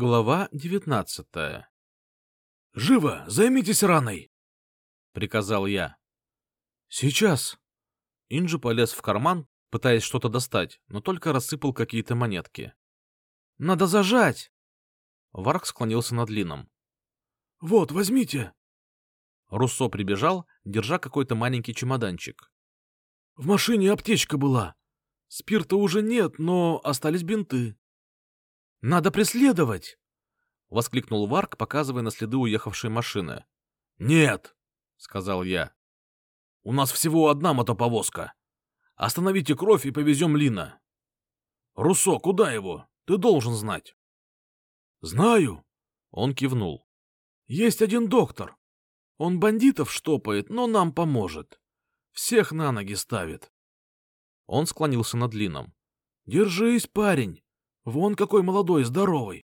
Глава девятнадцатая. «Живо! Займитесь раной!» — приказал я. «Сейчас!» Инджи полез в карман, пытаясь что-то достать, но только рассыпал какие-то монетки. «Надо зажать!» Варк склонился над Лином. «Вот, возьмите!» Руссо прибежал, держа какой-то маленький чемоданчик. «В машине аптечка была. Спирта уже нет, но остались бинты». «Надо преследовать!» — воскликнул Варк, показывая на следы уехавшей машины. «Нет!» — сказал я. «У нас всего одна мотоповозка. Остановите кровь и повезем Лина». «Руссо, куда его? Ты должен знать». «Знаю», — он кивнул. «Есть один доктор. Он бандитов штопает, но нам поможет. Всех на ноги ставит». Он склонился над Лином. «Держись, парень. Вон какой молодой, здоровый.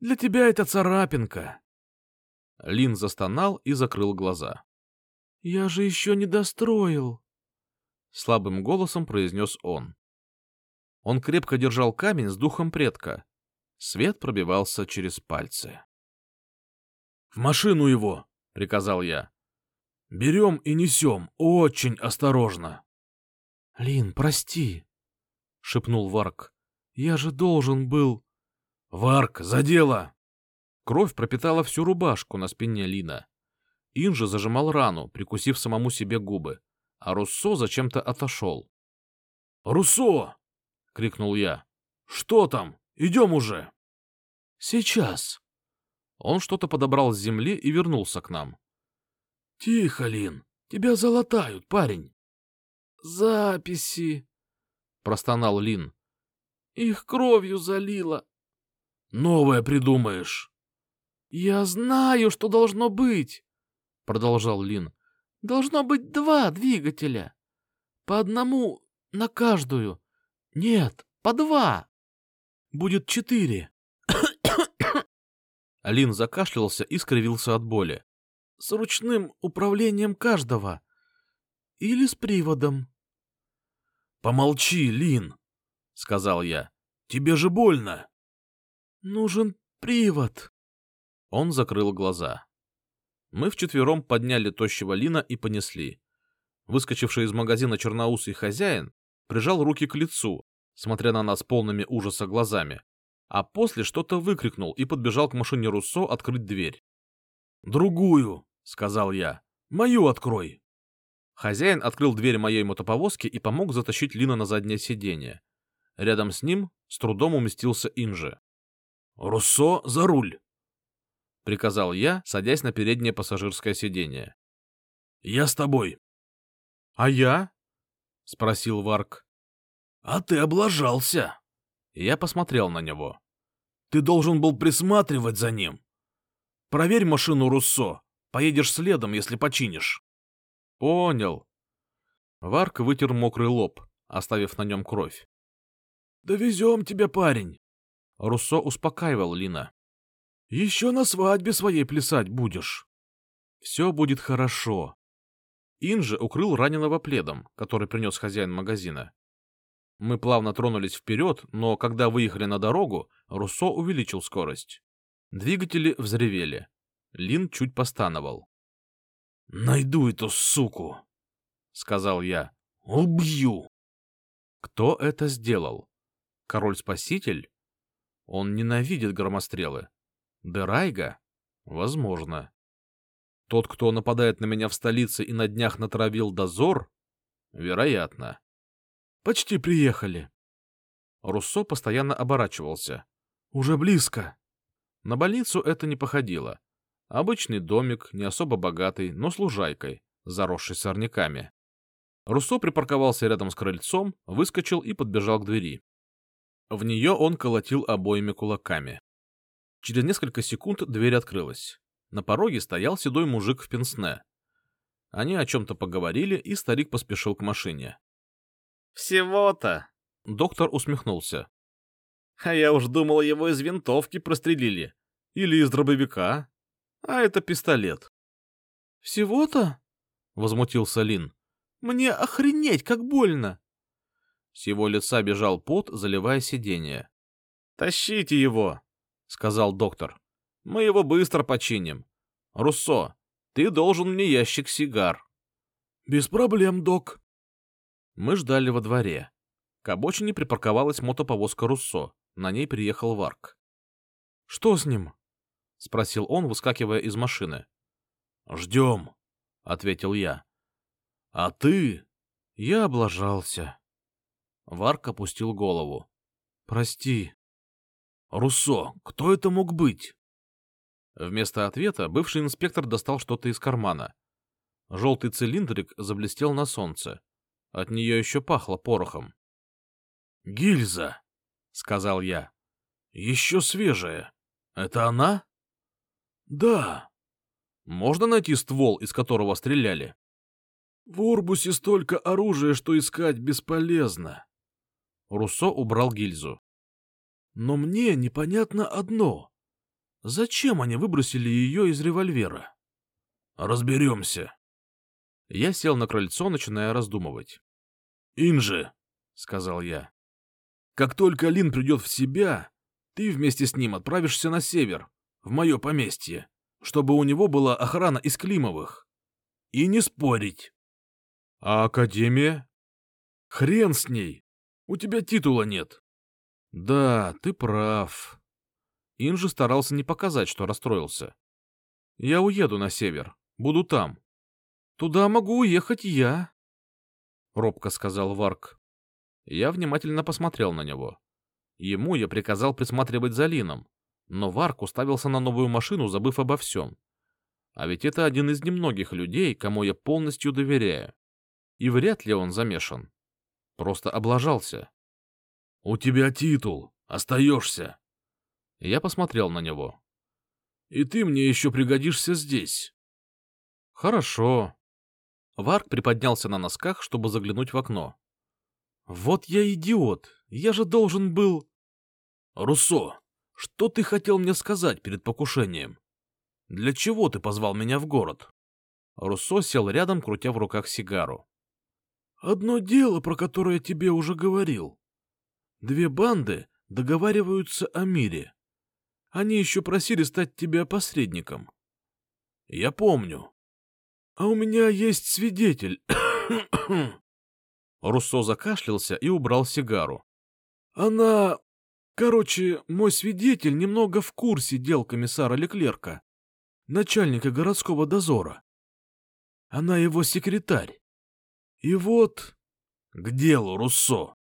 Для тебя это царапинка. Лин застонал и закрыл глаза. — Я же еще не достроил. Слабым голосом произнес он. Он крепко держал камень с духом предка. Свет пробивался через пальцы. — В машину его! — приказал я. — Берем и несем, очень осторожно. — Лин, прости, — шепнул Варк. Я же должен был... Варк, за дело! Кровь пропитала всю рубашку на спине Лина. Инжи зажимал рану, прикусив самому себе губы, а Руссо зачем-то отошел. «Руссо!» — крикнул я. «Что там? Идем уже!» «Сейчас!» Он что-то подобрал с земли и вернулся к нам. «Тихо, Лин, тебя залатают, парень!» «Записи!» — простонал Лин. Их кровью залило. Новое придумаешь. Я знаю, что должно быть, продолжал Лин. Должно быть два двигателя. По одному на каждую. Нет, по два. Будет четыре. Лин закашлялся и скривился от боли. С ручным управлением каждого. Или с приводом. Помолчи, Лин, — сказал я. — Тебе же больно. — Нужен привод. Он закрыл глаза. Мы вчетвером подняли тощего Лина и понесли. Выскочивший из магазина черноусый хозяин прижал руки к лицу, смотря на нас полными ужаса глазами, а после что-то выкрикнул и подбежал к машине Руссо открыть дверь. «Другую!» — сказал я. «Мою открой!» Хозяин открыл дверь моей мотоповозки и помог затащить Лина на заднее сиденье. Рядом с ним с трудом уместился Инжи. «Руссо, за руль!» — приказал я, садясь на переднее пассажирское сиденье. «Я с тобой». «А я?» — спросил Варк. «А ты облажался!» Я посмотрел на него. «Ты должен был присматривать за ним. Проверь машину Руссо, поедешь следом, если починишь». «Понял». Варк вытер мокрый лоб, оставив на нем кровь. Довезем тебя, парень. Руссо успокаивал Лина. Еще на свадьбе своей плясать будешь. Все будет хорошо. Инжи укрыл раненого пледом, который принес хозяин магазина. Мы плавно тронулись вперед, но когда выехали на дорогу, Руссо увеличил скорость. Двигатели взревели. Лин чуть постановал. — Найду эту суку, — сказал я. — Убью. Кто это сделал? Король-спаситель? Он ненавидит громострелы. Дерайга? Возможно. Тот, кто нападает на меня в столице и на днях натравил дозор? Вероятно. Почти приехали. Руссо постоянно оборачивался. Уже близко. На больницу это не походило. Обычный домик, не особо богатый, но с лужайкой, заросшей сорняками. Руссо припарковался рядом с крыльцом, выскочил и подбежал к двери. В нее он колотил обоими кулаками. Через несколько секунд дверь открылась. На пороге стоял седой мужик в пенсне. Они о чем-то поговорили, и старик поспешил к машине. «Всего-то!» — доктор усмехнулся. «А я уж думал, его из винтовки прострелили. Или из дробовика. А это пистолет». «Всего-то?» — возмутился Лин. «Мне охренеть, как больно!» С его лица бежал пот, заливая сиденье. «Тащите его!» — сказал доктор. Мы его быстро починим. Руссо, ты должен мне ящик сигар. — Без проблем, док. Мы ждали во дворе. К обочине припарковалась мотоповозка Руссо. На ней приехал Варк. — Что с ним? — спросил он, выскакивая из машины. — Ждем, — ответил я. — А ты? Я облажался. Варк опустил голову. — Прости. — Руссо, кто это мог быть? Вместо ответа бывший инспектор достал что-то из кармана. Желтый цилиндрик заблестел на солнце. От нее еще пахло порохом. «Гильза!» — сказал я. «Еще свежая. Это она?» «Да». «Можно найти ствол, из которого стреляли?» «В Урбусе столько оружия, что искать бесполезно». Руссо убрал гильзу. «Но мне непонятно одно. Зачем они выбросили ее из револьвера? Разберемся. Я сел на крыльцо, начиная раздумывать. «Инжи», — сказал я, — «как только Лин придет в себя, ты вместе с ним отправишься на север, в мое поместье, чтобы у него была охрана из Климовых. И не спорить». «А Академия?» «Хрен с ней. У тебя титула нет». «Да, ты прав», Инжи старался не показать, что расстроился. «Я уеду на север. Буду там». «Туда могу уехать я», — робко сказал Варк. Я внимательно посмотрел на него. Ему я приказал присматривать за Лином, но Варк уставился на новую машину, забыв обо всем. А ведь это один из немногих людей, кому я полностью доверяю. И вряд ли он замешан. Просто облажался. — У тебя титул. Остаешься. Я посмотрел на него. «И ты мне еще пригодишься здесь». «Хорошо». Варк приподнялся на носках, чтобы заглянуть в окно. «Вот я идиот! Я же должен был...» «Руссо, что ты хотел мне сказать перед покушением? Для чего ты позвал меня в город?» Руссо сел рядом, крутя в руках сигару. «Одно дело, про которое тебе уже говорил. Две банды договариваются о мире. Они еще просили стать тебе посредником. Я помню. А у меня есть свидетель. Руссо закашлялся и убрал сигару. Она... Короче, мой свидетель немного в курсе дел комиссара Леклерка, начальника городского дозора. Она его секретарь. И вот... К делу, Руссо.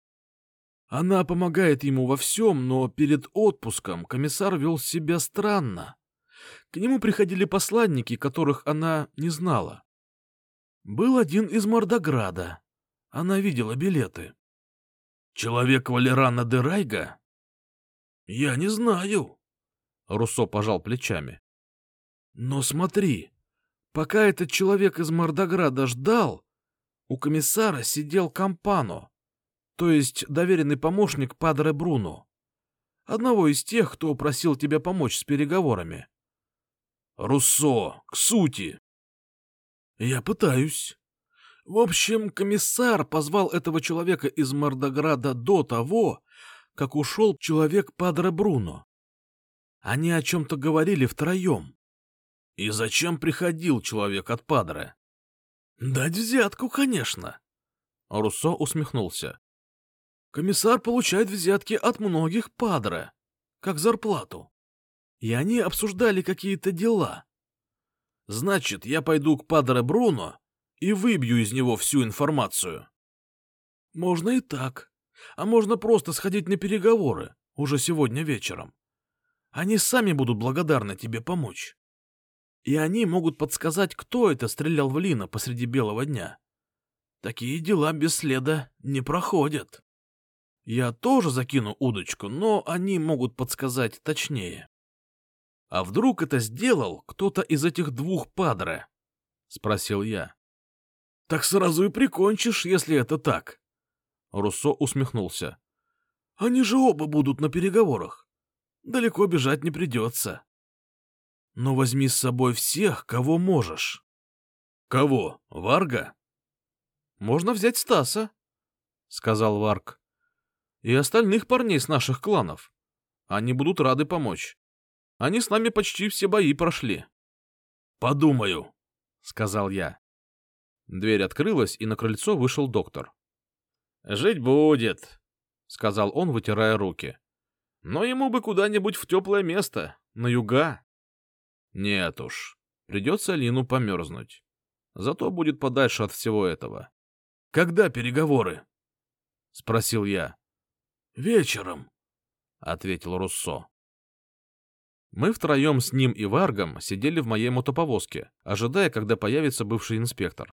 Она помогает ему во всем, но перед отпуском комиссар вел себя странно. К нему приходили посланники, которых она не знала. Был один из Мордограда. Она видела билеты. Человек Валерана де Райга? Я не знаю. Руссо пожал плечами. Но смотри, пока этот человек из Мордограда ждал, у комиссара сидел Кампано то есть доверенный помощник Падре Бруно, одного из тех, кто просил тебя помочь с переговорами. Руссо, к сути. Я пытаюсь. В общем, комиссар позвал этого человека из Мордограда до того, как ушел человек Падре Бруно. Они о чем-то говорили втроем. И зачем приходил человек от Падре? Дать взятку, конечно. Руссо усмехнулся. Комиссар получает взятки от многих падре, как зарплату. И они обсуждали какие-то дела. Значит, я пойду к падре Бруно и выбью из него всю информацию. Можно и так. А можно просто сходить на переговоры, уже сегодня вечером. Они сами будут благодарны тебе помочь. И они могут подсказать, кто это стрелял в Лина посреди белого дня. Такие дела без следа не проходят. Я тоже закину удочку, но они могут подсказать точнее. — А вдруг это сделал кто-то из этих двух падре? — спросил я. — Так сразу и прикончишь, если это так. Руссо усмехнулся. — Они же оба будут на переговорах. Далеко бежать не придется. Но возьми с собой всех, кого можешь. — Кого? Варга? — Можно взять Стаса, — сказал Варг и остальных парней с наших кланов. Они будут рады помочь. Они с нами почти все бои прошли. — Подумаю, — сказал я. Дверь открылась, и на крыльцо вышел доктор. — Жить будет, — сказал он, вытирая руки. — Но ему бы куда-нибудь в теплое место, на юга. — Нет уж, придется Лину померзнуть. Зато будет подальше от всего этого. — Когда переговоры? — спросил я. — Вечером, — ответил Руссо. Мы втроем с ним и Варгом сидели в моей мотоповозке, ожидая, когда появится бывший инспектор.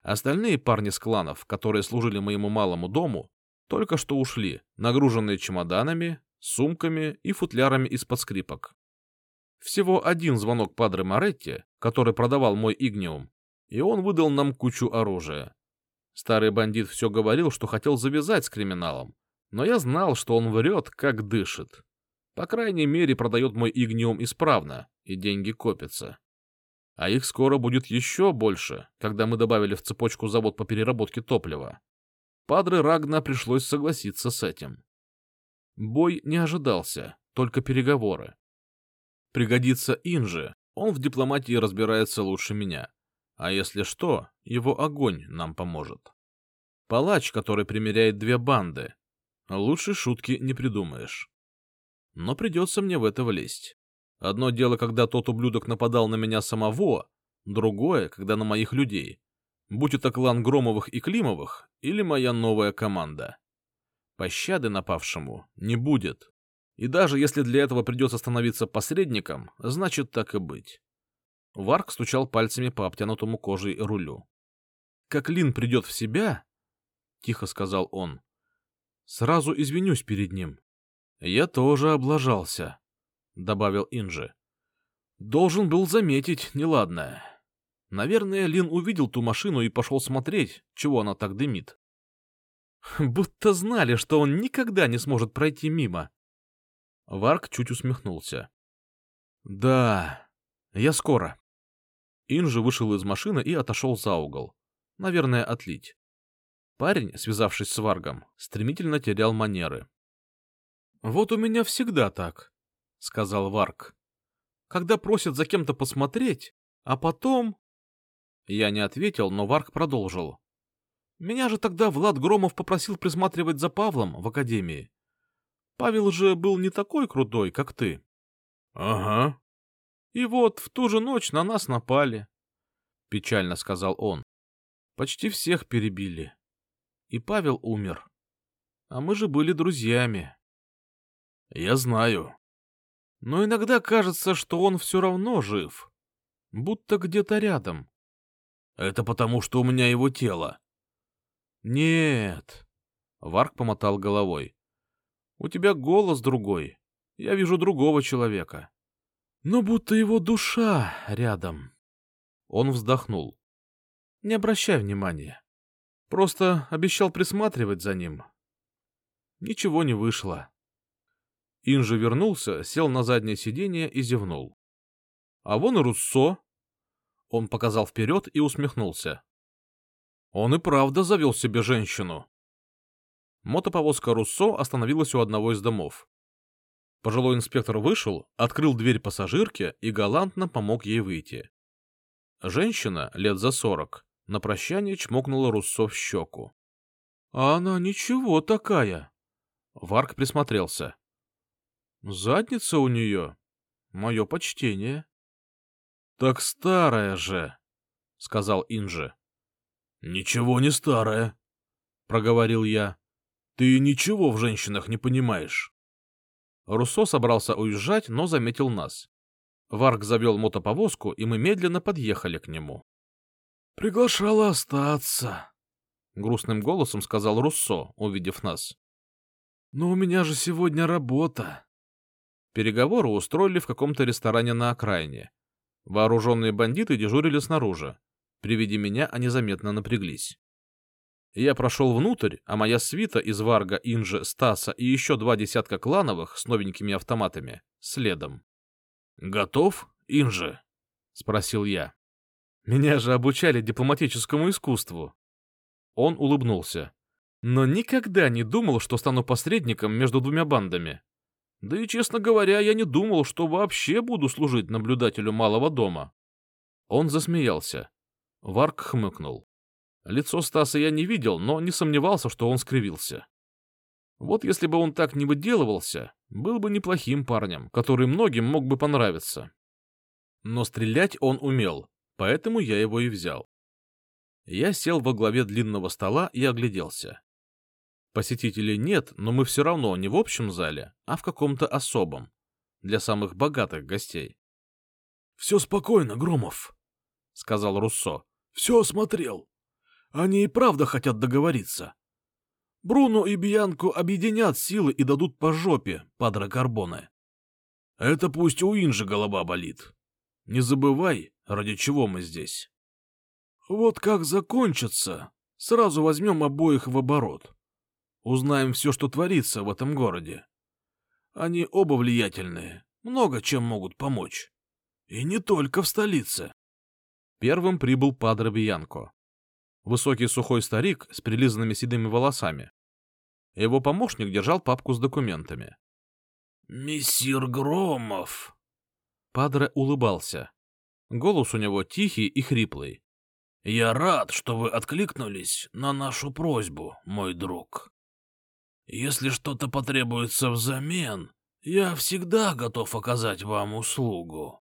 Остальные парни с кланов, которые служили моему малому дому, только что ушли, нагруженные чемоданами, сумками и футлярами из-под скрипок. Всего один звонок Падре Моретти, который продавал мой игниум, и он выдал нам кучу оружия. Старый бандит все говорил, что хотел завязать с криминалом, но я знал, что он врет, как дышит. По крайней мере, продает мой игниум исправно, и деньги копятся. А их скоро будет еще больше, когда мы добавили в цепочку завод по переработке топлива. Падре Рагна пришлось согласиться с этим. Бой не ожидался, только переговоры. Пригодится Инжи, он в дипломатии разбирается лучше меня. А если что, его огонь нам поможет. Палач, который примеряет две банды. Лучше шутки не придумаешь но придется мне в это влезть. Одно дело, когда тот ублюдок нападал на меня самого, другое, когда на моих людей. Будь это клан Громовых и Климовых или моя новая команда. Пощады напавшему не будет. И даже если для этого придется становиться посредником, значит так и быть. Варк стучал пальцами по обтянутому кожей рулю. «Как Лин придет в себя, — тихо сказал он, — сразу извинюсь перед ним. «Я тоже облажался», — добавил Инжи. «Должен был заметить неладное. Наверное, Лин увидел ту машину и пошел смотреть, чего она так дымит. Будто знали, что он никогда не сможет пройти мимо». Варк чуть усмехнулся. «Да, я скоро». Инжи вышел из машины и отошел за угол. Наверное, отлить. Парень, связавшись с Варгом, стремительно терял манеры. «Вот у меня всегда так», — сказал Варк. «Когда просят за кем-то посмотреть, а потом...» Я не ответил, но Варк продолжил. «Меня же тогда Влад Громов попросил присматривать за Павлом в академии. Павел же был не такой крутой, как ты». «Ага». «И вот в ту же ночь на нас напали», — печально сказал он. «Почти всех перебили. И Павел умер. А мы же были друзьями». Я знаю. Но иногда кажется, что он все равно жив. Будто где-то рядом. Это потому, что у меня его тело. Нет. Варк помотал головой. У тебя голос другой. Я вижу другого человека. Но будто его душа рядом. Он вздохнул. Не обращай внимания. Просто обещал присматривать за ним. Ничего не вышло. Инжи вернулся, сел на заднее сиденье и зевнул. — А вон и Руссо. Он показал вперед и усмехнулся. Он и правда завел себе женщину. Мотоповозка Руссо остановилась у одного из домов. Пожилой инспектор вышел, открыл дверь пассажирке и галантно помог ей выйти. Женщина, лет за сорок, на прощание чмокнула Руссо в щеку. — А она ничего такая. Варк присмотрелся. Задница у нее. Мое почтение. — Так старая же, — сказал Инжи. — Ничего не старая, — проговорил я. — Ты ничего в женщинах не понимаешь. Руссо собрался уезжать, но заметил нас. Варк завел мотоповозку, и мы медленно подъехали к нему. — Приглашала остаться, — грустным голосом сказал Руссо, увидев нас. — Но у меня же сегодня работа. Переговоры устроили в каком-то ресторане на окраине. Вооруженные бандиты дежурили снаружи. При виде меня они заметно напряглись. Я прошел внутрь, а моя свита из Варга, Инжи, Стаса и еще два десятка клановых с новенькими автоматами следом. «Готов, Инжи?» — спросил я. «Меня же обучали дипломатическому искусству». Он улыбнулся. «Но никогда не думал, что стану посредником между двумя бандами. Да и, честно говоря, я не думал, что вообще буду служить наблюдателю малого дома. Он засмеялся. Варк хмыкнул. Лицо Стаса я не видел, но не сомневался, что он скривился. Вот если бы он так не выделывался, был бы неплохим парнем, который многим мог бы понравиться. Но стрелять он умел, поэтому я его и взял. Я сел во главе длинного стола и огляделся. Посетителей нет, но мы все равно не в общем зале, а в каком-то особом, для самых богатых гостей. — Все спокойно, Громов, — сказал Руссо. — Все осмотрел. Они и правда хотят договориться. Бруно и Бьянку объединят силы и дадут по жопе, падре Карбоне. Это пусть у Инжи голова болит. Не забывай, ради чего мы здесь. Вот как закончится, сразу возьмем обоих в оборот. Узнаем все, что творится в этом городе. Они оба влиятельные, много чем могут помочь. И не только в столице. Первым прибыл Падре Бьянко. Высокий сухой старик с прилизанными седыми волосами. Его помощник держал папку с документами. «Мессир Громов!» Падре улыбался. Голос у него тихий и хриплый. «Я рад, что вы откликнулись на нашу просьбу, мой друг. Если что-то потребуется взамен, я всегда готов оказать вам услугу.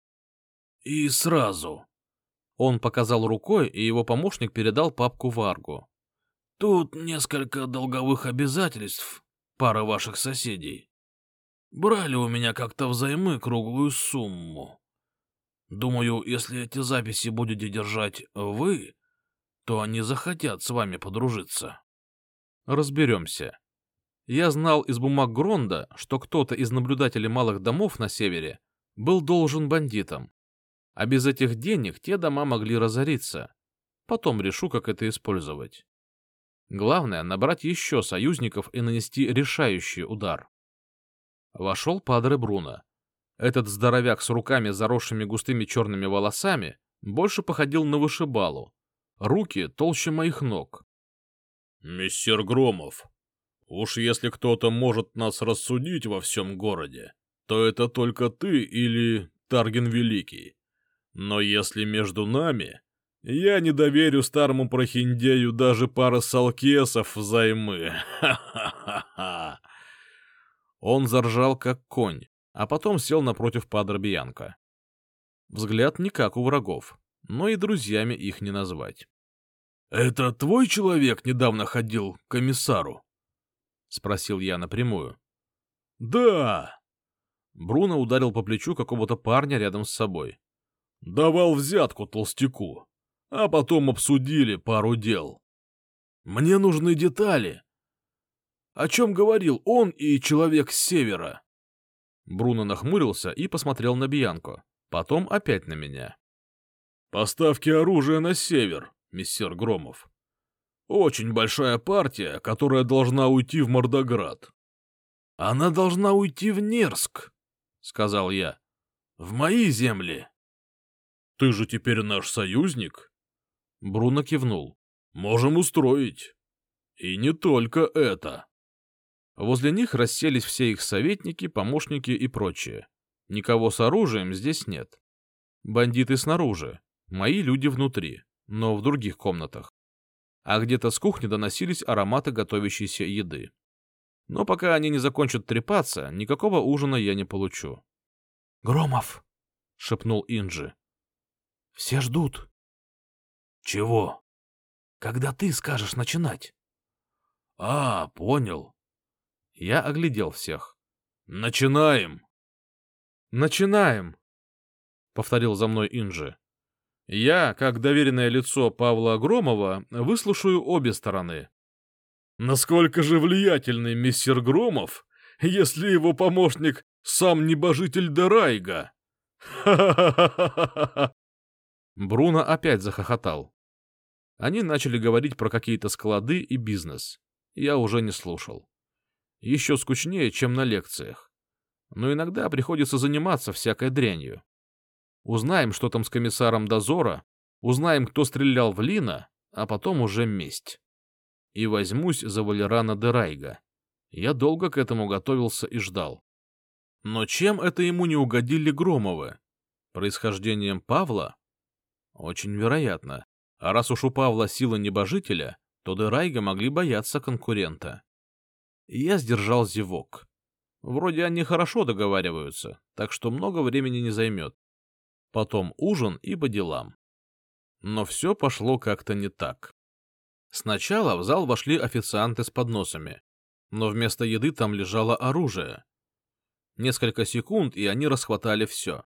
И сразу». Он показал рукой, и его помощник передал папку Варгу. «Тут несколько долговых обязательств, пара ваших соседей. Брали у меня как-то взаймы круглую сумму. Думаю, если эти записи будете держать вы, то они захотят с вами подружиться. Разберемся. Я знал из бумаг Гронда, что кто-то из наблюдателей малых домов на севере был должен бандитам. А без этих денег те дома могли разориться. Потом решу, как это использовать. Главное — набрать еще союзников и нанести решающий удар. Вошел Падре Бруно. Этот здоровяк с руками, заросшими густыми черными волосами, больше походил на вышибалу. Руки толще моих ног. — Мистер Громов, уж если кто-то может нас рассудить во всем городе, то это только ты или Тарген Великий. Но если между нами, я не доверю старому прохиндею даже пары салкесов взаймы. Ха-ха-ха-ха. Он заржал, как конь, а потом сел напротив Падре Взгляд не как у врагов, но и друзьями их не назвать. — Это твой человек недавно ходил к комиссару? — спросил я напрямую. — Да. Бруно ударил по плечу какого-то парня рядом с собой. — Давал взятку толстяку, а потом обсудили пару дел. Мне нужны детали. О чем говорил он и человек с севера? Бруно нахмурился и посмотрел на Бьянко, потом опять на меня. «Поставки оружия на север, мистер Громов. Очень большая партия, которая должна уйти в Мордоград». «Она должна уйти в Нерск», — сказал я. «В мои земли». «Ты же теперь наш союзник?» Бруно кивнул. «Можем устроить. И не только это». Возле них расселись все их советники, помощники и прочее. Никого с оружием здесь нет. Бандиты снаружи, мои люди внутри, но в других комнатах. А где-то с кухни доносились ароматы готовящейся еды. Но пока они не закончат трепаться, никакого ужина я не получу. — Громов! — шепнул Инджи. — Все ждут. — Чего? — Когда ты скажешь начинать. — А, понял. Я оглядел всех. «Начинаем!» «Начинаем!» — повторил за мной Инжи. «Я, как доверенное лицо Павла Громова, выслушаю обе стороны». «Насколько же влиятельный мистер Громов, если его помощник сам небожитель Дерайга?» «Ха-ха-ха-ха-ха!» Бруно опять захохотал. Они начали говорить про какие-то склады и бизнес. Я уже не слушал еще скучнее, чем на лекциях. Но иногда приходится заниматься всякой дрянью. Узнаем, что там с комиссаром дозора, узнаем, кто стрелял в Лина, а потом уже месть. И возьмусь за Валерана Дерайга. Я долго к этому готовился и ждал. Но чем это ему не угодили Громовы? Происхождением Павла? Очень вероятно. А раз уж у Павла сила небожителя, то Дерайга могли бояться конкурента. Я сдержал зевок. Вроде они хорошо договариваются, так что много времени не займет. Потом ужин и по делам. Но все пошло как-то не так. Сначала в зал вошли официанты с подносами, но вместо еды там лежало оружие. Несколько секунд, и они расхватали все.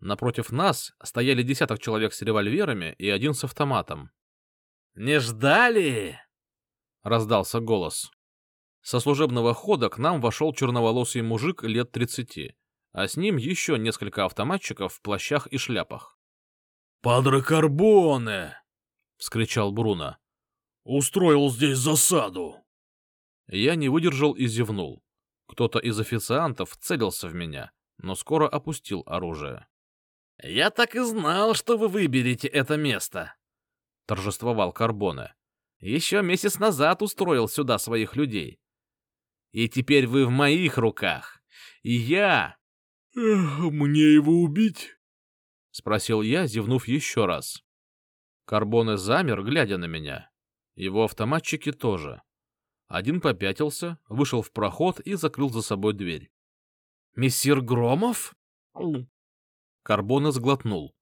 Напротив нас стояли десяток человек с револьверами и один с автоматом. «Не ждали?» — раздался голос. Со служебного хода к нам вошел черноволосый мужик лет тридцати, а с ним еще несколько автоматчиков в плащах и шляпах. «Падре Карбоне!» — вскричал Бруно. «Устроил здесь засаду!» Я не выдержал и зевнул. Кто-то из официантов целился в меня, но скоро опустил оружие. «Я так и знал, что вы выберете это место!» — торжествовал Карбоне. «Еще месяц назад устроил сюда своих людей. И теперь вы в моих руках. И я...» «Мне его убить?» — спросил я, зевнув еще раз. Карбоне замер, глядя на меня. Его автоматчики тоже. Один попятился, вышел в проход и закрыл за собой дверь. «Мессир Громов?» Карбоне сглотнул.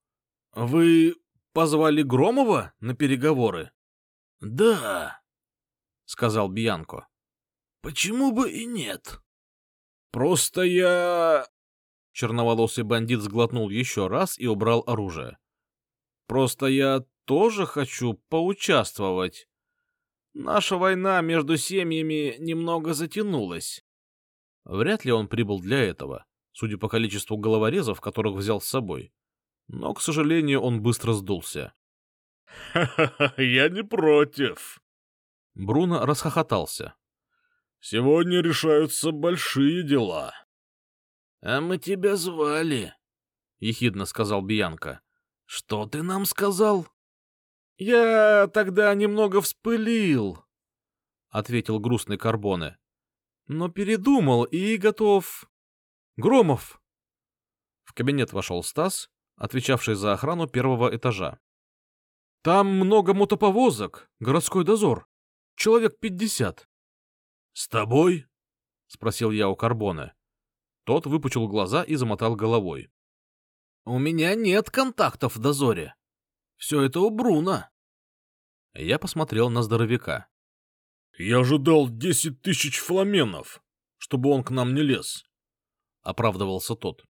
«Вы позвали Громова на переговоры?» «Да», — сказал Бьянко. «Почему бы и нет?» «Просто я...» Черноволосый бандит сглотнул еще раз и убрал оружие. «Просто я тоже хочу поучаствовать. Наша война между семьями немного затянулась». Вряд ли он прибыл для этого, судя по количеству головорезов, которых взял с собой. Но, к сожалению, он быстро сдулся. «Ха-ха-ха, я не против!» Бруно расхохотался. «Сегодня решаются большие дела». «А мы тебя звали», — ехидно сказал Бьянка. «Что ты нам сказал?» «Я тогда немного вспылил», — ответил грустный Карбоне. «Но передумал и готов...» «Громов!» В кабинет вошел Стас, отвечавший за охрану первого этажа. «Там много мотоповозок, городской дозор. Человек пятьдесят». «С тобой?» — спросил я у Карбоне. Тот выпучил глаза и замотал головой. «У меня нет контактов в дозоре. Все это у Бруна». Я посмотрел на здоровяка. «Я же дал десять тысяч фламенов, чтобы он к нам не лез», — оправдывался тот.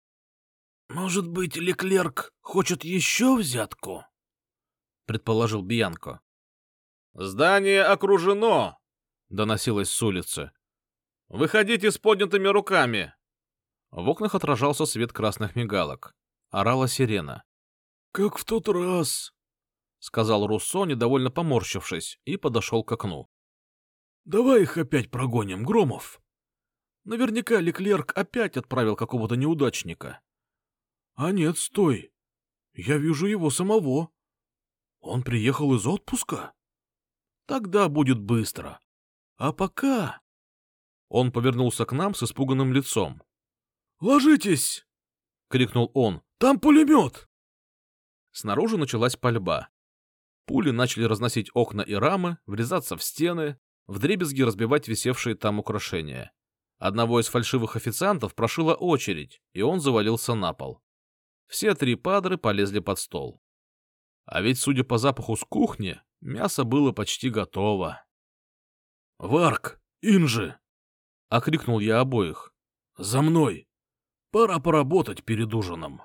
«Может быть, Леклерк хочет еще взятку?» — предположил Биянко. «Здание окружено!» — доносилось с улицы. «Выходите с поднятыми руками!» В окнах отражался свет красных мигалок. Орала сирена. «Как в тот раз», — сказал Руссо, недовольно поморщившись, и подошел к окну. «Давай их опять прогоним, Громов. Наверняка Леклерк опять отправил какого-то неудачника. А нет, стой. Я вижу его самого. Он приехал из отпуска? Тогда будет быстро. А пока...» Он повернулся к нам с испуганным лицом. «Ложитесь!» — крикнул он. «Там пулемет!» Снаружи началась пальба. Пули начали разносить окна и рамы, врезаться в стены, вдребезги разбивать висевшие там украшения. Одного из фальшивых официантов прошила очередь, и он завалился на пол. Все три падры полезли под стол. А ведь, судя по запаху с кухни, мясо было почти готово. «Варк! Инжи!» — окрикнул я обоих. «За мной! Пора поработать перед ужином».